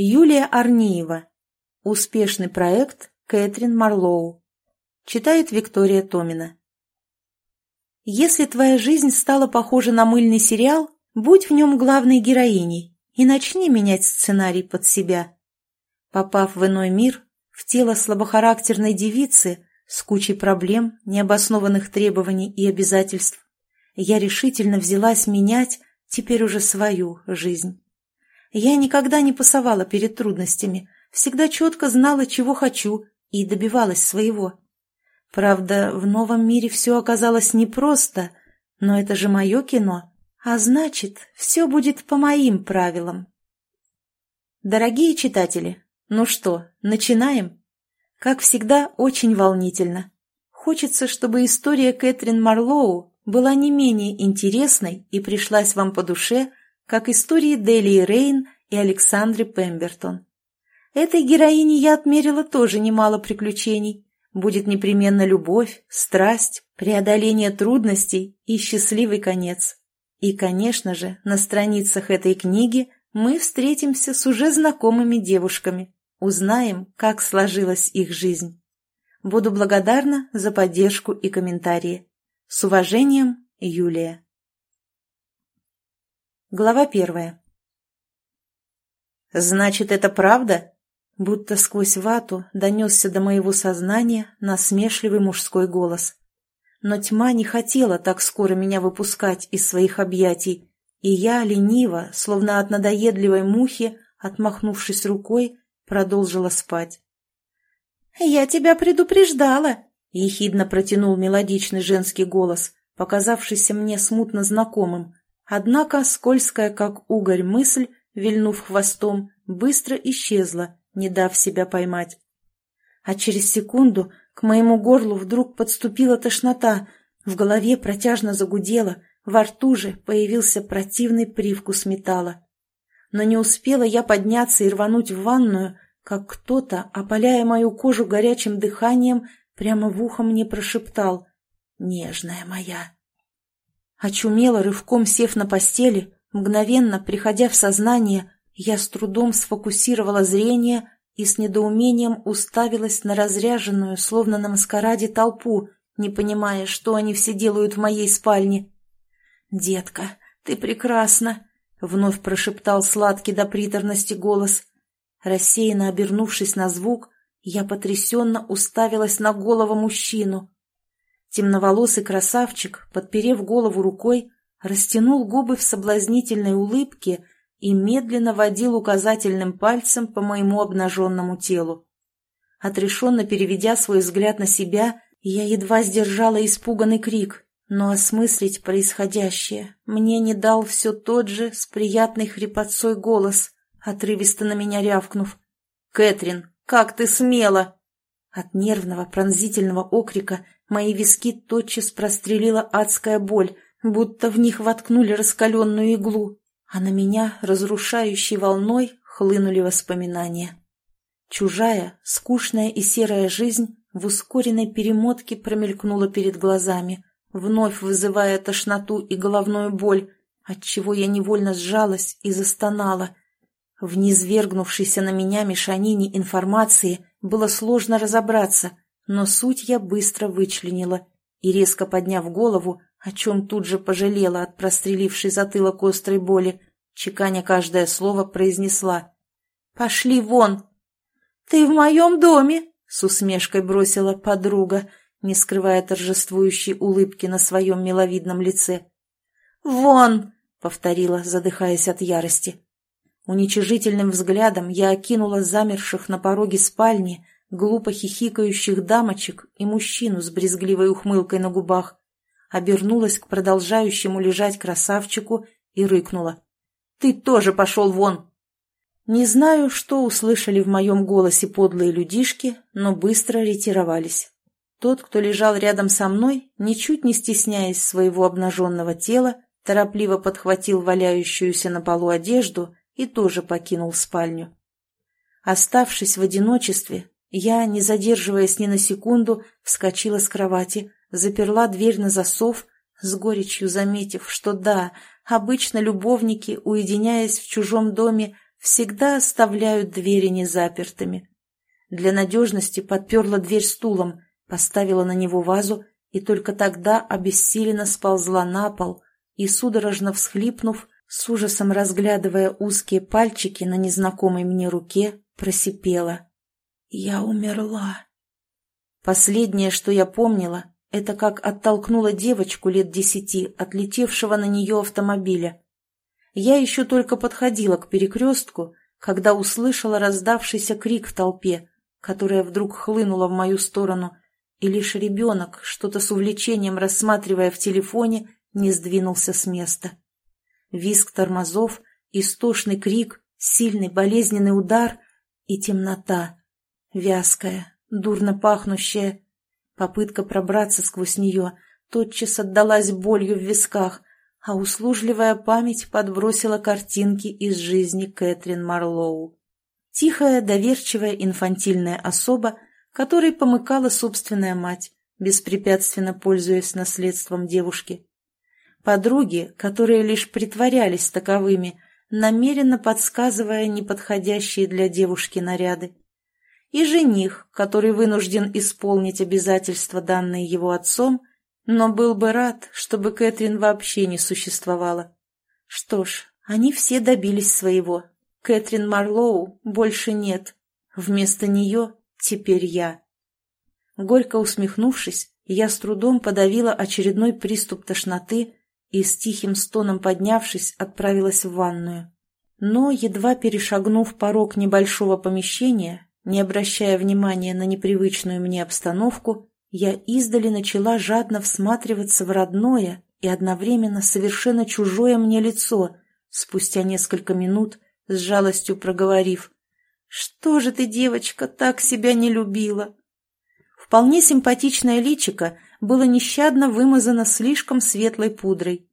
Юлия Арниева. Успешный проект Кэтрин Марлоу. Читает Виктория Томина. Если твоя жизнь стала похожа на мыльный сериал, будь в нем главной героиней и начни менять сценарий под себя. Попав в иной мир, в тело слабохарактерной девицы с кучей проблем, необоснованных требований и обязательств, я решительно взялась менять теперь уже свою жизнь. Я никогда не пасовала перед трудностями, всегда четко знала, чего хочу, и добивалась своего. Правда, в новом мире все оказалось непросто, но это же мое кино, а значит, все будет по моим правилам. Дорогие читатели, ну что, начинаем? Как всегда, очень волнительно. Хочется, чтобы история Кэтрин Марлоу была не менее интересной и пришлась вам по душе, как истории Делии Рейн и Александры Пембертон. Этой героине я отмерила тоже немало приключений. Будет непременно любовь, страсть, преодоление трудностей и счастливый конец. И, конечно же, на страницах этой книги мы встретимся с уже знакомыми девушками, узнаем, как сложилась их жизнь. Буду благодарна за поддержку и комментарии. С уважением, Юлия. Глава первая. «Значит, это правда?» Будто сквозь вату донесся до моего сознания насмешливый мужской голос. Но тьма не хотела так скоро меня выпускать из своих объятий, и я лениво, словно от надоедливой мухи, отмахнувшись рукой, продолжила спать. «Я тебя предупреждала!» — ехидно протянул мелодичный женский голос, показавшийся мне смутно знакомым, Однако скользкая, как угорь, мысль, вильнув хвостом, быстро исчезла, не дав себя поймать. А через секунду к моему горлу вдруг подступила тошнота, в голове протяжно загудело, во рту же появился противный привкус металла. Но не успела я подняться и рвануть в ванную, как кто-то, опаляя мою кожу горячим дыханием, прямо в ухо мне прошептал «Нежная моя». Очумело, рывком сев на постели, мгновенно приходя в сознание, я с трудом сфокусировала зрение и с недоумением уставилась на разряженную, словно на маскараде, толпу, не понимая, что они все делают в моей спальне. «Детка, ты прекрасна!» — вновь прошептал сладкий до приторности голос. Рассеянно обернувшись на звук, я потрясенно уставилась на голову мужчину. Темноволосый красавчик, подперев голову рукой, растянул губы в соблазнительной улыбке и медленно водил указательным пальцем по моему обнаженному телу. Отрешенно переведя свой взгляд на себя, я едва сдержала испуганный крик, но осмыслить происходящее мне не дал все тот же с приятной хрипотцой голос, отрывисто на меня рявкнув. «Кэтрин, как ты смела!» От нервного пронзительного окрика Мои виски тотчас прострелила адская боль, будто в них воткнули раскаленную иглу, а на меня, разрушающей волной, хлынули воспоминания. Чужая, скучная и серая жизнь в ускоренной перемотке промелькнула перед глазами, вновь вызывая тошноту и головную боль, отчего я невольно сжалась и застонала. В низвергнувшейся на меня мешанине информации было сложно разобраться — но суть я быстро вычленила и, резко подняв голову, о чем тут же пожалела от прострелившей затылок острой боли, чеканя каждое слово, произнесла. «Пошли вон!» «Ты в моем доме!» — с усмешкой бросила подруга, не скрывая торжествующей улыбки на своем миловидном лице. «Вон!» — повторила, задыхаясь от ярости. Уничижительным взглядом я окинула замерших на пороге спальни, глупо хихикающих дамочек и мужчину с брезгливой ухмылкой на губах, обернулась к продолжающему лежать красавчику и рыкнула. «Ты тоже пошел вон!» Не знаю, что услышали в моем голосе подлые людишки, но быстро ретировались. Тот, кто лежал рядом со мной, ничуть не стесняясь своего обнаженного тела, торопливо подхватил валяющуюся на полу одежду и тоже покинул спальню. Оставшись в одиночестве, я, не задерживаясь ни на секунду, вскочила с кровати, заперла дверь на засов, с горечью заметив, что да, обычно любовники, уединяясь в чужом доме, всегда оставляют двери незапертыми. Для надежности подперла дверь стулом, поставила на него вазу и только тогда обессиленно сползла на пол и, судорожно всхлипнув, с ужасом разглядывая узкие пальчики на незнакомой мне руке, просипела. «Я умерла». Последнее, что я помнила, это как оттолкнула девочку лет десяти, отлетевшего на нее автомобиля. Я еще только подходила к перекрестку, когда услышала раздавшийся крик в толпе, которая вдруг хлынула в мою сторону, и лишь ребенок, что-то с увлечением рассматривая в телефоне, не сдвинулся с места. Визг тормозов, истошный крик, сильный болезненный удар и темнота, вязкая, дурно пахнущая. Попытка пробраться сквозь нее тотчас отдалась болью в висках, а услужливая память подбросила картинки из жизни Кэтрин Марлоу. Тихая, доверчивая, инфантильная особа, которой помыкала собственная мать, беспрепятственно пользуясь наследством девушки. Подруги, которые лишь притворялись таковыми, намеренно подсказывая неподходящие для девушки наряды. И жених, который вынужден исполнить обязательства, данные его отцом, но был бы рад, чтобы Кэтрин вообще не существовала. Что ж, они все добились своего. Кэтрин Марлоу больше нет. Вместо нее теперь я. Горько усмехнувшись, я с трудом подавила очередной приступ тошноты и с тихим стоном поднявшись, отправилась в ванную. Но, едва перешагнув порог небольшого помещения, не обращая внимания на непривычную мне обстановку, я издали начала жадно всматриваться в родное и одновременно совершенно чужое мне лицо, спустя несколько минут с жалостью проговорив «Что же ты, девочка, так себя не любила?» Вполне симпатичное личико было нещадно вымазано слишком светлой пудрой.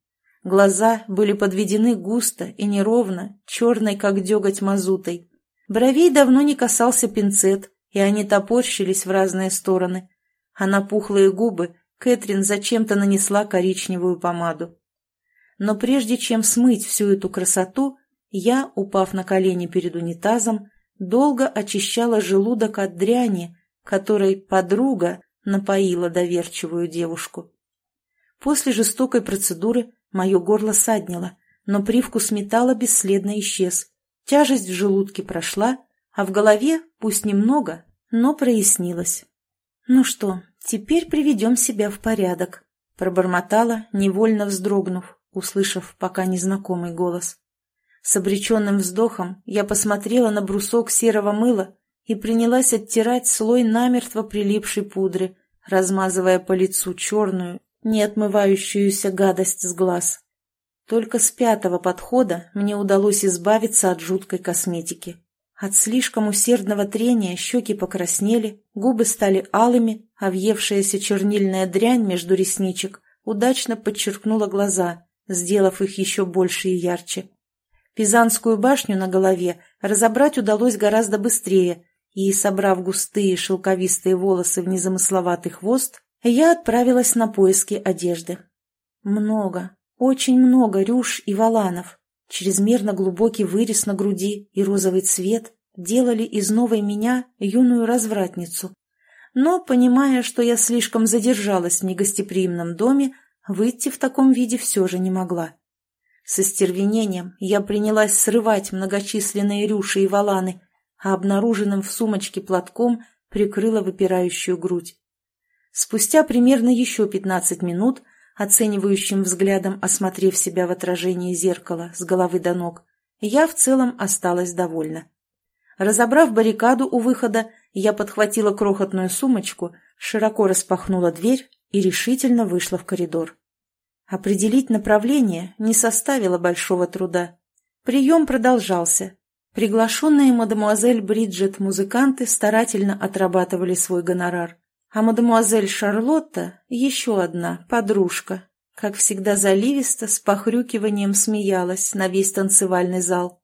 Глаза были подведены густо и неровно, черной, как деготь мазутой. Бровей давно не касался пинцет, и они топорщились в разные стороны. А на пухлые губы Кэтрин зачем-то нанесла коричневую помаду. Но прежде чем смыть всю эту красоту, я, упав на колени перед унитазом, долго очищала желудок от дряни, которой подруга напоила доверчивую девушку. После жестокой процедуры мое горло саднило, но привкус металла бесследно исчез. Тяжесть в желудке прошла, а в голове, пусть немного, но прояснилось. «Ну что, теперь приведем себя в порядок», — пробормотала, невольно вздрогнув, услышав пока незнакомый голос. С обреченным вздохом я посмотрела на брусок серого мыла и принялась оттирать слой намертво прилипшей пудры, размазывая по лицу черную, не отмывающуюся гадость с глаз. Только с пятого подхода мне удалось избавиться от жуткой косметики. От слишком усердного трения щеки покраснели, губы стали алыми, а въевшаяся чернильная дрянь между ресничек удачно подчеркнула глаза, сделав их еще больше и ярче. Пизанскую башню на голове разобрать удалось гораздо быстрее, и, собрав густые шелковистые волосы в незамысловатый хвост, я отправилась на поиски одежды. Много, очень много рюш и валанов, чрезмерно глубокий вырез на груди и розовый цвет делали из новой меня юную развратницу. Но, понимая, что я слишком задержалась в негостеприимном доме, выйти в таком виде все же не могла. Со стервенением я принялась срывать многочисленные рюши и валаны, а обнаруженным в сумочке платком прикрыла выпирающую грудь. Спустя примерно еще пятнадцать минут, оценивающим взглядом осмотрев себя в отражении зеркала с головы до ног, я в целом осталась довольна. Разобрав баррикаду у выхода, я подхватила крохотную сумочку, широко распахнула дверь и решительно вышла в коридор. Определить направление не составило большого труда. Прием продолжался, Приглашенные мадемуазель Бриджит музыканты старательно отрабатывали свой гонорар. А мадемуазель Шарлотта, еще одна, подружка, как всегда заливисто, с похрюкиванием смеялась на весь танцевальный зал.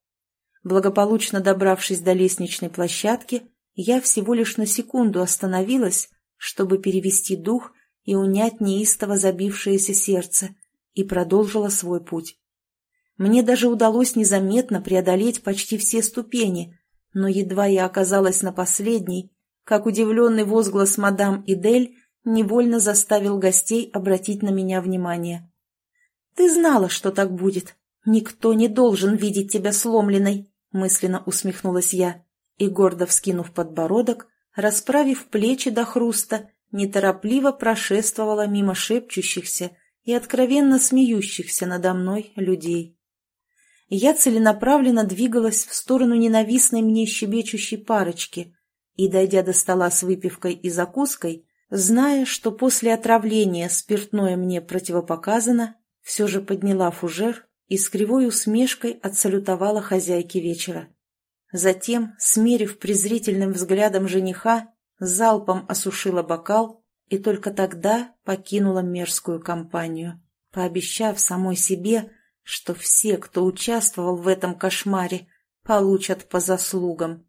Благополучно добравшись до лестничной площадки, я всего лишь на секунду остановилась, чтобы перевести дух и унять неистово забившееся сердце, и продолжила свой путь. Мне даже удалось незаметно преодолеть почти все ступени, но едва я оказалась на последней, как удивленный возглас мадам Идель невольно заставил гостей обратить на меня внимание. «Ты знала, что так будет. Никто не должен видеть тебя сломленной», — мысленно усмехнулась я и, гордо вскинув подбородок, расправив плечи до хруста, неторопливо прошествовала мимо шепчущихся и откровенно смеющихся надо мной людей. Я целенаправленно двигалась в сторону ненавистной мне щебечущей парочки и, дойдя до стола с выпивкой и закуской, зная, что после отравления спиртное мне противопоказано, все же подняла фужер и с кривой усмешкой отсалютовала хозяйке вечера. Затем, смерив презрительным взглядом жениха, залпом осушила бокал и только тогда покинула мерзкую компанию, пообещав самой себе, что все, кто участвовал в этом кошмаре, получат по заслугам.